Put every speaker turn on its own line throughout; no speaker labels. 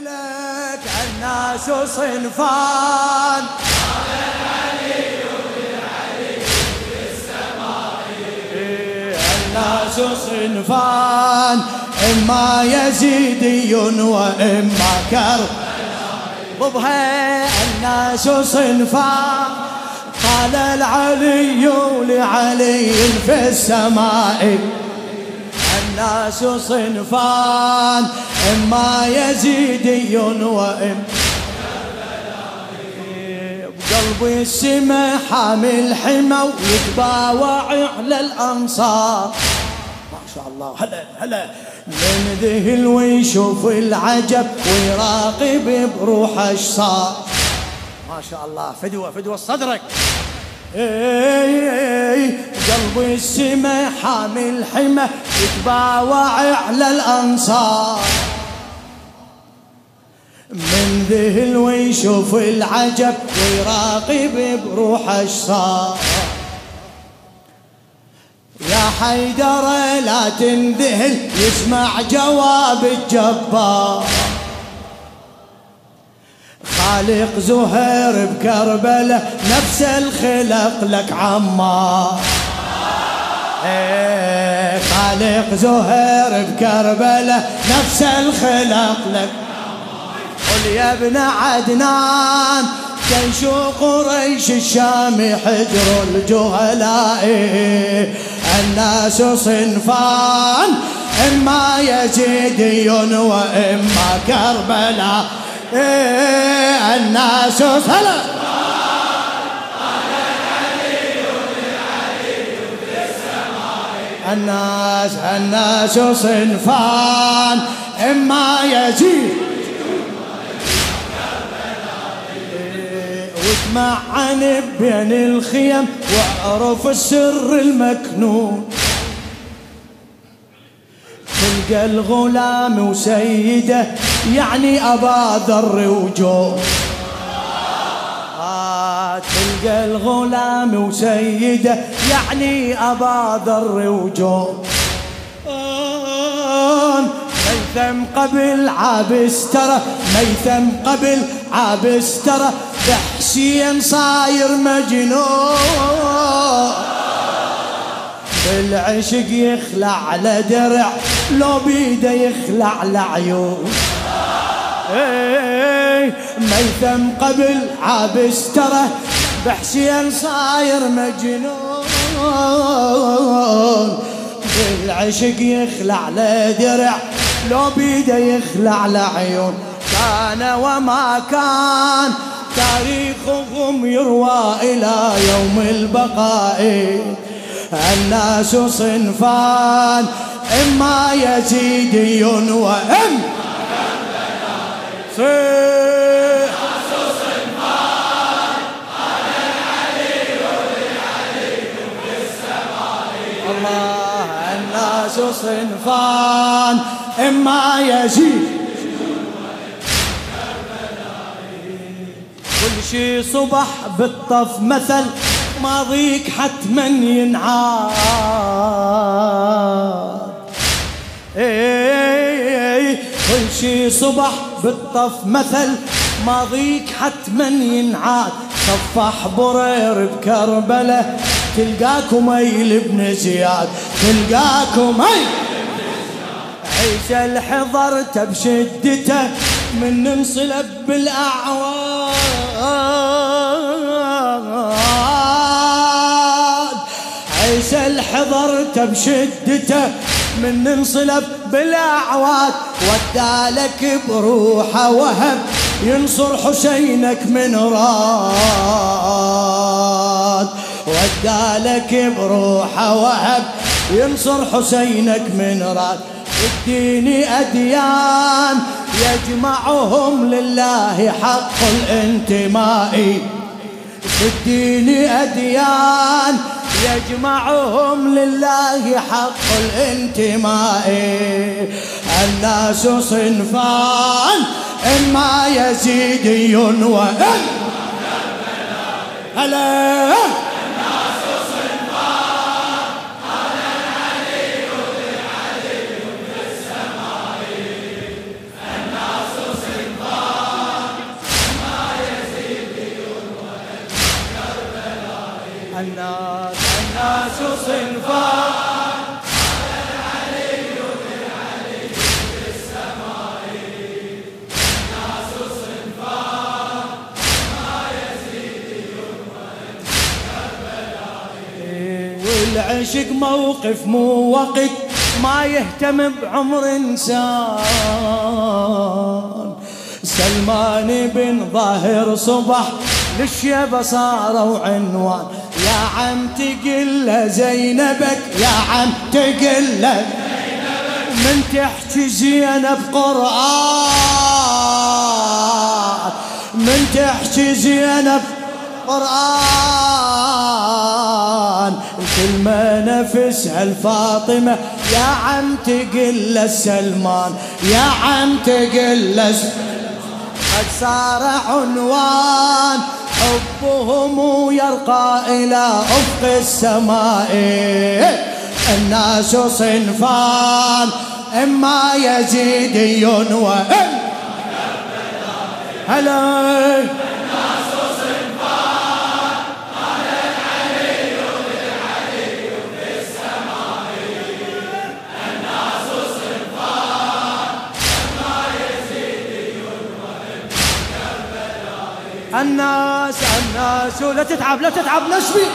لك الناس صنفان. الناس صنفان إما يزيدي وإما كرب. ضبها الناس صنفان. قال العلي لعلي في السماء. الناس صنفان إما يزيدي وإما بقلبي السما حامل حمى ويتباوع على الأنصار. ما شاء الله هلا هلا. من ذهل ويشوف العجب ويراقب بروح إيش صار ما شاء الله فدوة فدوة صدرك. قلبي السما حامل حمى يتباوع على الأنصار. من ذهل ويشوف العجب ويراقب بروح إيش صار يا حيدر لا تنذهل يسمع جواب الجبار. خالق زهير بكربلة نفس الخلق لك عمار. إيه خالق زهير بكربلة نفس الخلق لك قل يا ابن عدنان كيشو قريش الشام حجر الجهلاء؟ الناس صنفان إما يزيدي وإما كربلاء. إيه الناس صنفان الناس الناس صنفان إما يزيد. واسمع عن بين الخيم واعرف السر المكنون. تلقى الغلام وسيده يعني أبا ذر وجو آه تلقى الغلام وسيده يعني أبا ذر وجو ميثم قبل عابس ترى ميثم قبل عابس ترى بحسين صاير مجنون. بالعشق يخلع على درع لو بيده يخلع لعيون. ميثم قبل عابس ترى بحسين صاير مجنون. بالعشق يخلع لدرع لو بيده يخلع لعيون كان وما كان تاريخهم يروى إلى يوم البقاء. الناس صنفان إما يزيدي وإما صيح الله الناس صنفان إما يزيد كل شي صبح بالطف مثل ماضيك حتما ينعاد اي كل شي صبح بالطف مثل ماضيك حتما ينعاد. صفح برير بكربلة تلقاكم ميل ابن زياد. تلقاكم ميل عيسى الحضرت بشدته من انصلب بالأعواد. عيسى الحضرت بشدته من انصلب بالأعواد. ودالك بروحه وهب ينصر حسينك من راد. ودالك بروحه وهب ينصر حسينك من راد. الدين أديان يجمعهم لله حق الانتماء. في الدين أديان يجمعهم لله حق الانتماء. الناس صنفان إما يزيدي وإما هلا! العشق موقف مو وقت ما يهتم بعمر إنسان. سلمان بن ظاهر صبح للشيبة صاروا عنوان يا عم تقل زينبك يا عم تقل من تحكي زينب قرآن. من تحكي زينب قرآن. الكلمة نفسها الفاطمة يا عم تقل السلمان يا عم تقل قد صار عنوان حبهم يرقى إلى أفق السماء. الناس صنفان إما يزيدي وإما هلا! الناس الناس لا تتعب لا تتعب نشبي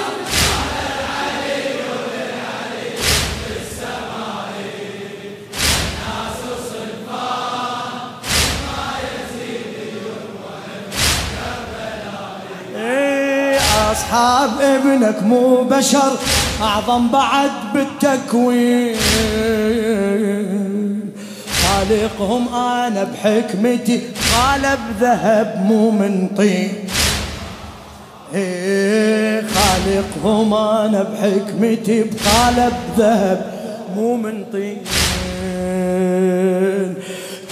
إيه، أصحاب ابنك مو بشر أعظم بعد بالتكوين. خالقهم أنا بحكمتي قالب ذهب مو من طين إيه خالقهم أنا بحكمتي بقالب ذهب مو من طين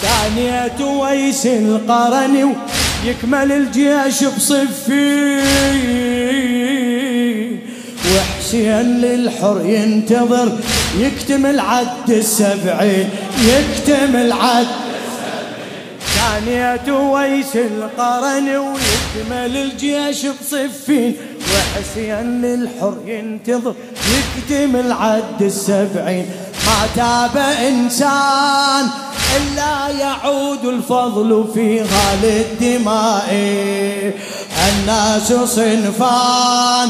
ثانية ويس القرني يكمل الجيش بصفين. وحسين للحر ينتظر يكتمل عد السبعين يكتمل عد ثانية ويس القرن ويكمل الجيش بصفين. وحسين للحر ينتظر يكتمل عد السبعين. ما تاب إنسان إلا يعود الفضل في غال الدماء. الناس صنفان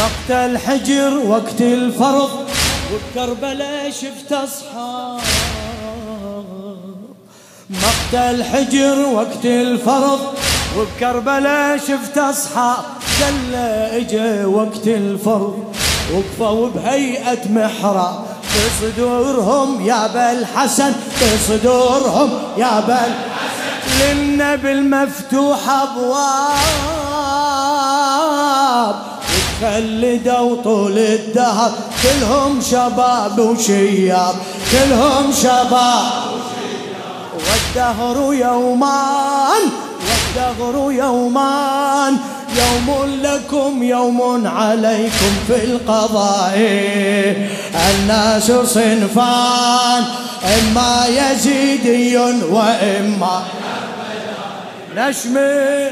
مقتل حجر وقت الفرض. وبكربلاء شفت أصحاب مقتل حجر وقت الفرض. وبكربلاء شفت أصحاب قال اجى وقت الفرض. وقفوا بهيئة محراب. بصدورهم يا بالحسن بصدورهم يا بالحسن للنبي المفتوح أبواب. خلدوا طول الدهر. كلهم شباب وشياب كلهم شباب والدهر يومان والدهر يومان يوم لكم يوم عليكم في القضاء. الناس صنفان. إما يزيدي وإما نشمي